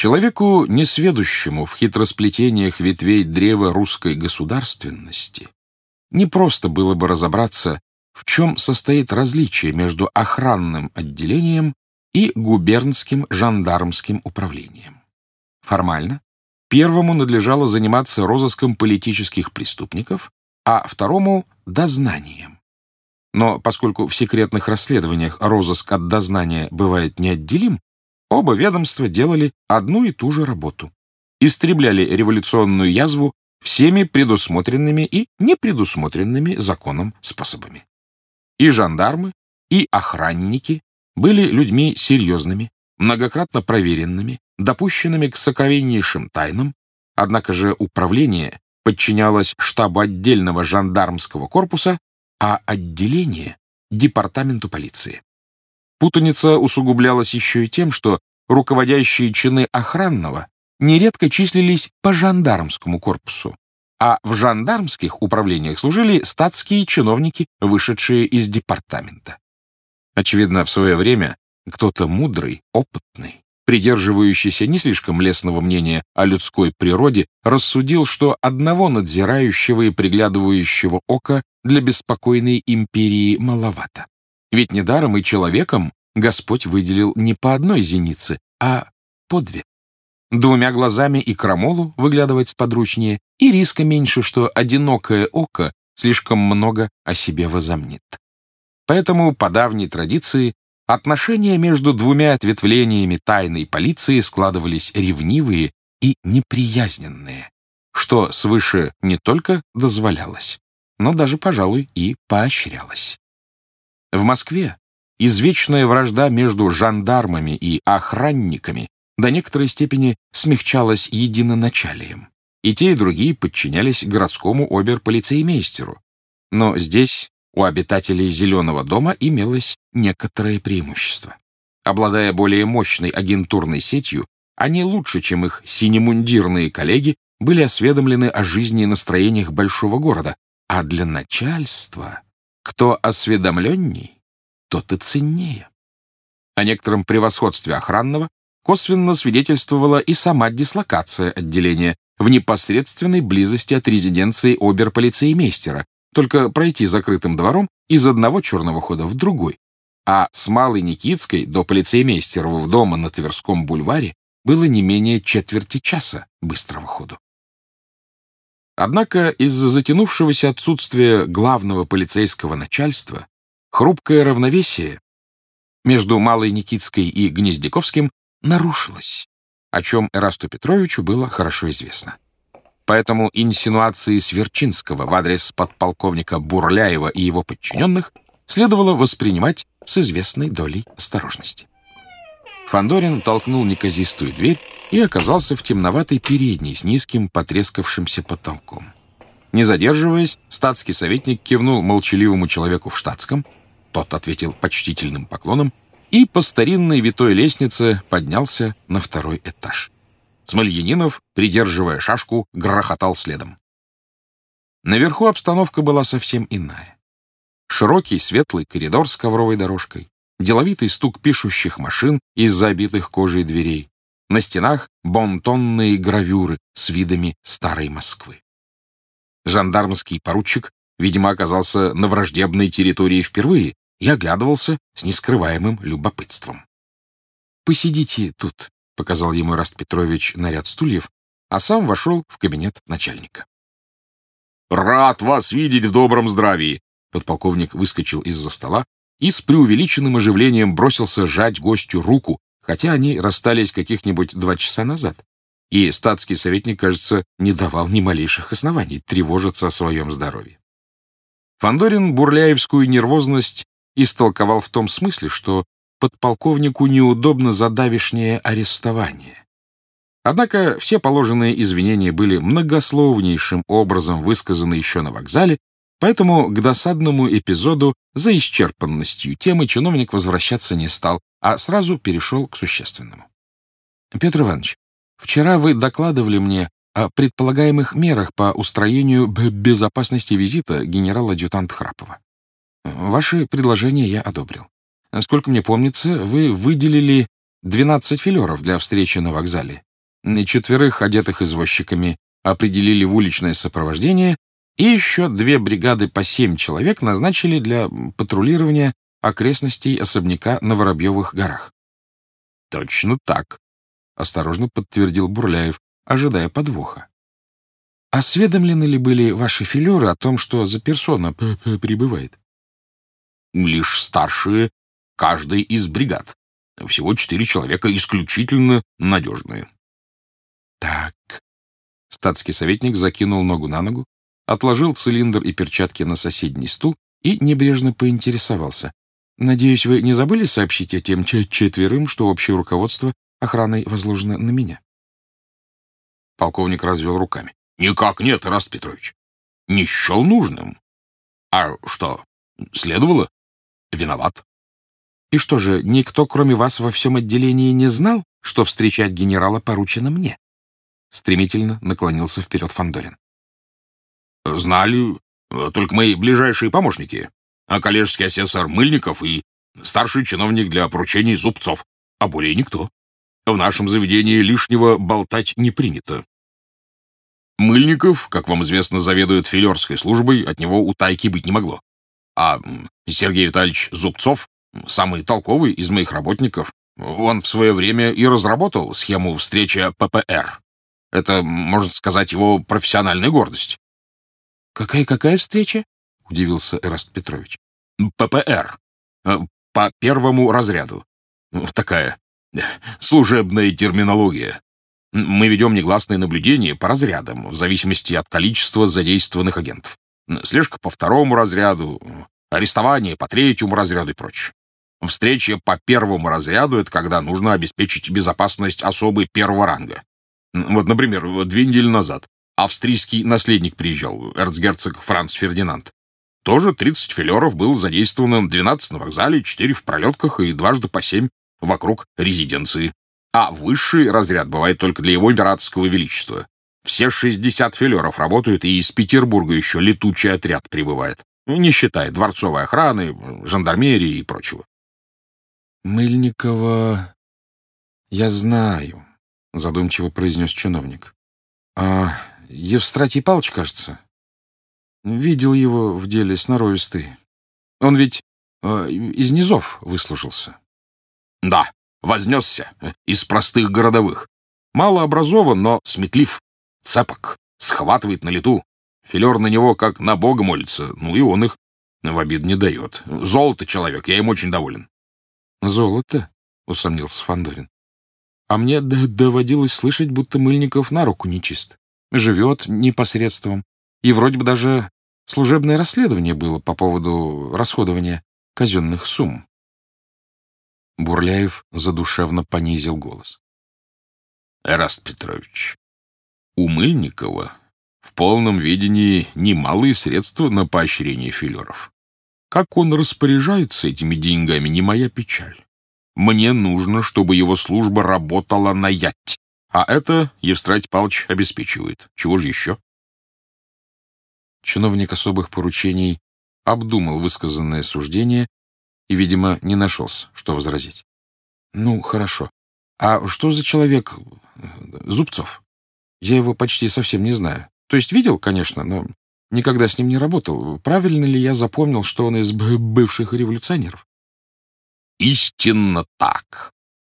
Человеку, несведущему в хитросплетениях ветвей древа русской государственности, не просто было бы разобраться, в чем состоит различие между охранным отделением и губернским жандармским управлением. Формально, первому надлежало заниматься розыском политических преступников, а второму — дознанием. Но поскольку в секретных расследованиях розыск от дознания бывает неотделим, оба ведомства делали одну и ту же работу. Истребляли революционную язву всеми предусмотренными и непредусмотренными законом способами. И жандармы, и охранники были людьми серьезными, многократно проверенными, допущенными к сокровеннейшим тайнам, однако же управление подчинялось штабу отдельного жандармского корпуса, а отделение — департаменту полиции. Путаница усугублялась еще и тем, что руководящие чины охранного нередко числились по жандармскому корпусу, а в жандармских управлениях служили статские чиновники, вышедшие из департамента. Очевидно, в свое время кто-то мудрый, опытный, придерживающийся не слишком лестного мнения о людской природе, рассудил, что одного надзирающего и приглядывающего ока для беспокойной империи маловато. Ведь недаром и человеком Господь выделил не по одной зенице, а по две. Двумя глазами и крамолу выглядывать сподручнее, и риска меньше, что одинокое око слишком много о себе возомнит. Поэтому, по давней традиции, отношения между двумя ответвлениями тайной полиции складывались ревнивые и неприязненные, что свыше не только дозволялось, но даже, пожалуй, и поощрялось. В Москве извечная вражда между жандармами и охранниками до некоторой степени смягчалась единоначалием. И те, и другие подчинялись городскому оберполицеймейстеру. Но здесь у обитателей Зеленого дома имелось некоторое преимущество. Обладая более мощной агентурной сетью, они лучше, чем их синемундирные коллеги, были осведомлены о жизни и настроениях большого города, а для начальства кто осведомленней, тот и ценнее. О некотором превосходстве охранного косвенно свидетельствовала и сама дислокация отделения в непосредственной близости от резиденции оберполицеймейстера, только пройти закрытым двором из одного черного хода в другой. А с Малой Никитской до полицеймейстерового дома на Тверском бульваре было не менее четверти часа быстрого ходу. Однако из-за затянувшегося отсутствия главного полицейского начальства хрупкое равновесие между Малой Никитской и Гнездяковским нарушилось, о чем Эрасту Петровичу было хорошо известно. Поэтому инсинуации Сверчинского в адрес подполковника Бурляева и его подчиненных следовало воспринимать с известной долей осторожности. Фандорин толкнул неказистую дверь и оказался в темноватой передней с низким потрескавшимся потолком. Не задерживаясь, статский советник кивнул молчаливому человеку в штатском, тот ответил почтительным поклоном и по старинной витой лестнице поднялся на второй этаж. Смольянинов, придерживая шашку, грохотал следом. Наверху обстановка была совсем иная. Широкий светлый коридор с ковровой дорожкой, деловитый стук пишущих машин из-за обитых кожей дверей, на стенах бонтонные гравюры с видами старой Москвы. Жандармский поручик, видимо, оказался на враждебной территории впервые и оглядывался с нескрываемым любопытством. «Посидите тут», — показал ему Раст Петрович наряд стульев, а сам вошел в кабинет начальника. «Рад вас видеть в добром здравии!» Подполковник выскочил из-за стола и с преувеличенным оживлением бросился сжать гостю руку, хотя они расстались каких-нибудь два часа назад. И статский советник, кажется, не давал ни малейших оснований тревожиться о своем здоровье. Фандорин бурляевскую нервозность истолковал в том смысле, что подполковнику неудобно за давишнее арестование. Однако все положенные извинения были многословнейшим образом высказаны еще на вокзале, поэтому к досадному эпизоду за исчерпанностью темы чиновник возвращаться не стал, а сразу перешел к существенному. «Петр Иванович, вчера вы докладывали мне о предполагаемых мерах по устроению безопасности визита генерала-адъютанта Храпова. Ваши предложения я одобрил. Сколько мне помнится, вы выделили 12 филеров для встречи на вокзале четверых, одетых извозчиками, определили в уличное сопровождение, и еще две бригады по семь человек назначили для патрулирования окрестностей особняка на Воробьевых горах. — Точно так, — осторожно подтвердил Бурляев, ожидая подвоха. — Осведомлены ли были ваши филеры о том, что за персона прибывает? — Лишь старшие каждой из бригад. Всего четыре человека исключительно надежные. — Так. Статский советник закинул ногу на ногу, отложил цилиндр и перчатки на соседний стул и небрежно поинтересовался. «Надеюсь, вы не забыли сообщить этим четверым, что общее руководство охраной возложено на меня?» Полковник развел руками. «Никак нет, Раст Петрович. Не счел нужным. А что, следовало? Виноват. И что же, никто, кроме вас, во всем отделении не знал, что встречать генерала поручено мне? Стремительно наклонился вперед Фандорин. Знали только мои ближайшие помощники, а коллежский асессор Мыльников и старший чиновник для поручений Зубцов, а более никто. В нашем заведении лишнего болтать не принято. Мыльников, как вам известно, заведует филерской службой, от него утайки быть не могло. А Сергей Витальевич Зубцов самый толковый из моих работников. Он в свое время и разработал схему встречи ППР. Это, можно сказать, его профессиональная гордость. «Какая-какая встреча?» — удивился Эраст Петрович. «ППР. Э, по первому разряду. Такая служебная терминология. Мы ведем негласные наблюдения по разрядам, в зависимости от количества задействованных агентов. Слежка по второму разряду, арестование по третьему разряду и прочее. Встреча по первому разряду — это когда нужно обеспечить безопасность особы первого ранга. Вот, например, две недели назад австрийский наследник приезжал, эрцгерцог Франц Фердинанд. Тоже 30 филеров было задействовано 12 на вокзале, 4 в пролетках и дважды по 7 вокруг резиденции. А высший разряд бывает только для его императорского величества. Все 60 филеров работают, и из Петербурга еще летучий отряд прибывает, не считая дворцовой охраны, жандармерии и прочего. «Мыльникова я знаю», — задумчиво произнес чиновник. «А Евстратий Павлович, кажется? Видел его в деле сноровистый. Он ведь э, из низов выслужился». «Да, вознесся, из простых городовых. Мало образован, но сметлив, цепок, схватывает на лету. Филер на него как на бога молится, ну и он их в обид не дает. Золото человек, я им очень доволен. «Золото?» — усомнился Фандорин. «А мне доводилось слышать, будто Мыльников на руку нечист. Живет непосредством. И вроде бы даже служебное расследование было по поводу расходования казенных сумм». Бурляев задушевно понизил голос. «Эраст Петрович, у Мыльникова в полном видении немалые средства на поощрение филеров. Как он распоряжается этими деньгами, не моя печаль. Мне нужно, чтобы его служба работала на ять. А это Евстратий Павлович обеспечивает. Чего же еще? Чиновник особых поручений обдумал высказанное суждение и, видимо, не нашелся, что возразить. Ну, хорошо. А что за человек Зубцов? Я его почти совсем не знаю. То есть видел, конечно, но Никогда с ним не работал. Правильно ли я запомнил, что он из бывших революционеров? Истинно так.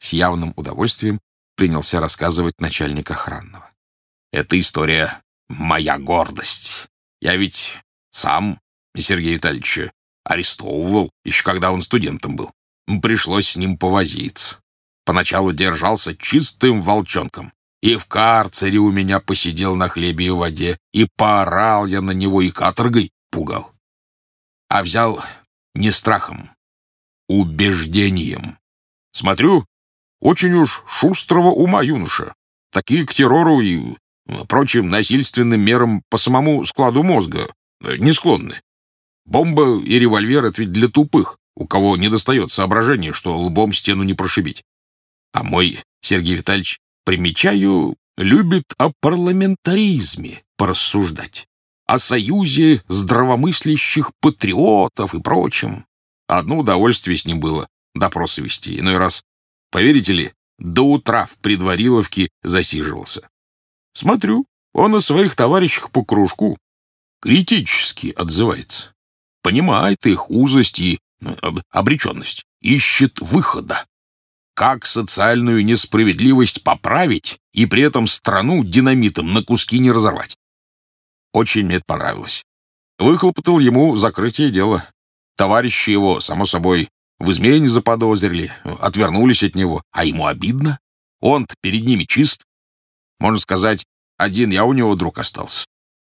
С явным удовольствием принялся рассказывать начальник охранного. Эта история — моя гордость. Я ведь сам Сергея Витальевича арестовывал, еще когда он студентом был. Пришлось с ним повозиться. Поначалу держался чистым волчонком. И в карцере у меня посидел на хлебе и воде, и поорал я на него и каторгой пугал. А взял не страхом, убеждением. Смотрю, очень уж шустрого ума юноша. Такие к террору и прочим насильственным мерам по самому складу мозга не склонны. Бомба и револьвер — это ведь для тупых, у кого не достает соображения, что лбом стену не прошибить. А мой Сергей Витальевич Примечаю, любит о парламентаризме порассуждать, о союзе здравомыслящих патриотов и прочем. Одно удовольствие с ним было допросы вести. Иной раз, поверите ли, до утра в предвариловке засиживался. Смотрю, он о своих товарищах по кружку критически отзывается. Понимает их узость и обреченность, ищет выхода. Как социальную несправедливость поправить и при этом страну динамитом на куски не разорвать? Очень мне это понравилось. Выхлопотал ему закрытие дела. Товарищи его, само собой, в измене заподозрили, отвернулись от него, а ему обидно. Он-то перед ними чист. Можно сказать, один я у него друг остался.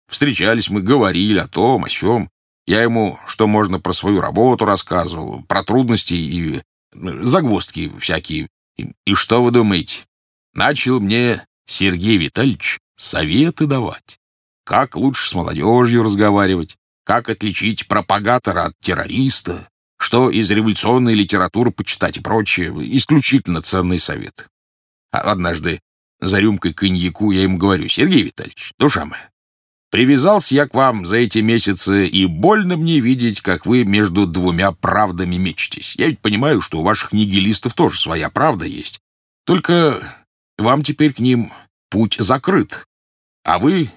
Встречались мы, говорили о том, о сём. Я ему, что можно про свою работу рассказывал, про трудности и загвоздки всякие. И, что вы думаете? Начал мне Сергей Витальевич советы давать. Как лучше с молодежью разговаривать, как отличить пропагатора от террориста, что из революционной литературы почитать и прочее, исключительно ценный совет. А однажды за рюмкой коньяку я ему говорю, Сергей Витальевич, душа моя, привязался я к вам за эти месяцы, и больно мне видеть, как вы между двумя правдами мечетесь. Я ведь понимаю, что у ваших нигилистов тоже своя правда есть. Только вам теперь к ним путь закрыт. А вы...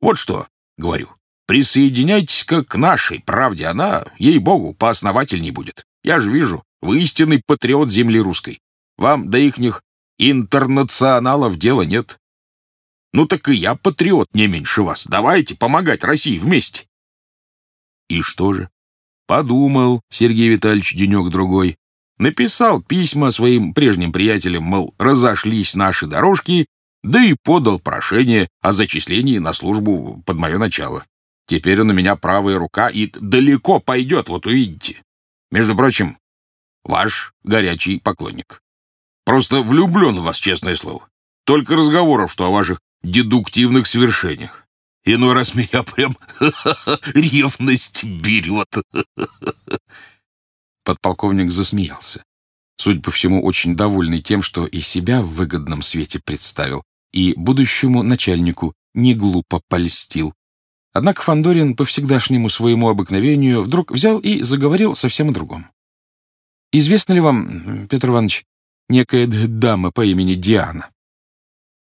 Вот что, говорю, Присоединяйтесь-ка к нашей правде, она, ей-богу, поосновательней будет. Я же вижу, вы истинный патриот земли русской. Вам до ихних интернационалов дела нет. Ну так и я патриот не меньше вас. Давайте помогать России вместе. И что же? Подумал Сергей Витальевич денек-другой. Написал письма своим прежним приятелям, мол, разошлись наши дорожки, да и подал прошение о зачислении на службу под мое начало. Теперь он у меня правая рука и далеко пойдет, вот увидите. Между прочим, ваш горячий поклонник. Просто влюблен в вас, честное слово. Только разговоров, что о ваших дедуктивных свершениях. Иной раз меня прям ревность берет. Подполковник засмеялся. Судя по всему, очень довольный тем, что и себя в выгодном свете представил, и будущему начальнику не глупо польстил, Однако Фандорин по всегдашнему своему обыкновению вдруг взял и заговорил совсем о другом. «Известно ли вам, Петр Иванович, некая дама по имени Диана?»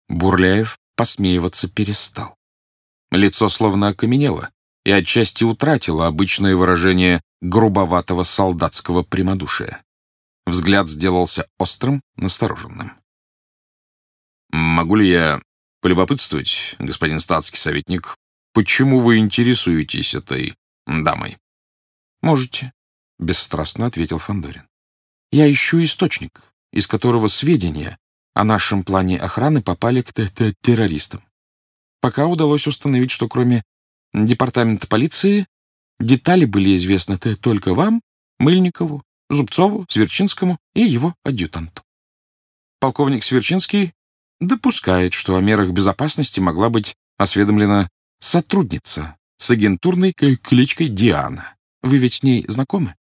Бурляев посмеиваться перестал. Лицо словно окаменело и отчасти утратило обычное выражение грубоватого солдатского прямодушия. Взгляд сделался острым, настороженным. «Могу ли я полюбопытствовать, господин статский советник, Почему вы интересуетесь этой дамой? Можете, бесстрастно ответил Фандорин. Я ищу источник, из которого сведения о нашем плане охраны попали к террористам. Пока удалось установить, что кроме департамента полиции детали были известны только вам, Мыльникову, Зубцову, Сверчинскому и его адъютанту. Полковник Сверчинский допускает, что о мерах безопасности могла быть осведомлена сотрудница с агентурной кличкой Диана. Вы ведь с ней знакомы?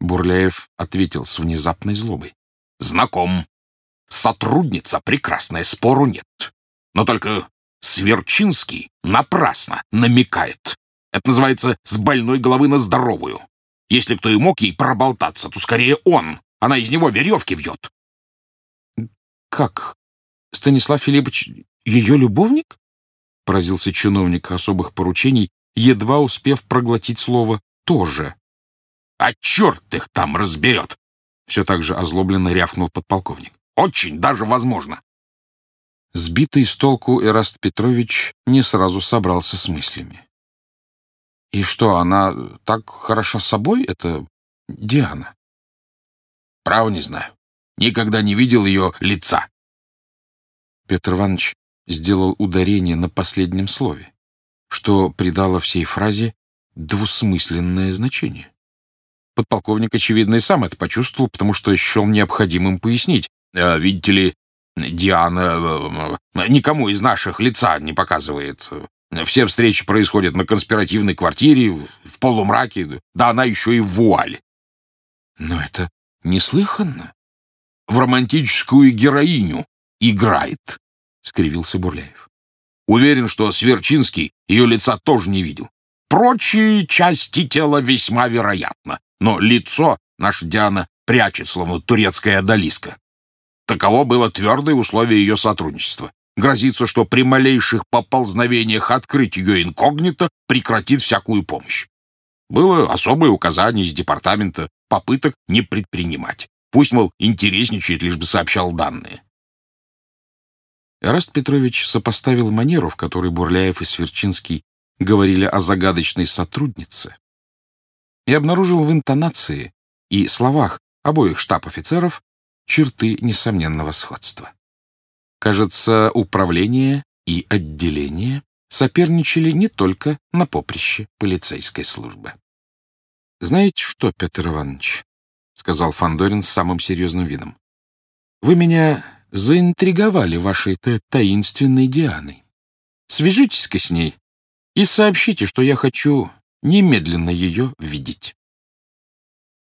Бурляев ответил с внезапной злобой. Знаком. Сотрудница прекрасная, спору нет. Но только Сверчинский напрасно намекает. Это называется «с больной головы на здоровую». Если кто и мог ей проболтаться, то скорее он. Она из него веревки вьет. Как? Станислав Филиппович ее любовник? поразился чиновник особых поручений, едва успев проглотить слово «тоже». «А черт их там разберет!» Все так же озлобленно рявкнул подполковник. «Очень даже возможно!» Сбитый с толку Эраст Петрович не сразу собрался с мыслями. «И что, она так хороша собой, это Диана?» «Право не знаю. Никогда не видел ее лица». Петр Иванович сделал ударение на последнем слове, что придало всей фразе двусмысленное значение. Подполковник, очевидно, и сам это почувствовал, потому что счел необходимым пояснить. «А, «Видите ли, Диана э, никому из наших лица не показывает. Все встречи происходят на конспиративной квартире, в полумраке, да она еще и в вуале». «Но это неслыханно. В романтическую героиню играет», — скривился Бурляев. «Уверен, что Сверчинский ее лица тоже не видел. Прочие части тела весьма вероятно, но лицо наша Диана прячет, словно турецкая одолиска. Таково было твердое условие ее сотрудничества. Грозится, что при малейших поползновениях открыть ее инкогнито прекратит всякую помощь. Было особое указание из департамента попыток не предпринимать. Пусть, мол, интересничает, лишь бы сообщал данные. Эраст Петрович сопоставил манеру, в которой Бурляев и Сверчинский говорили о загадочной сотруднице, и обнаружил в интонации и словах обоих штаб-офицеров черты несомненного сходства. Кажется, управление и отделение соперничали не только на поприще полицейской службы. «Знаете что, Петр Иванович?» — сказал Фандорин с самым серьезным видом. «Вы меня заинтриговали вашей таинственной Дианой. Свяжитесь-ка с ней и сообщите, что я хочу немедленно ее видеть».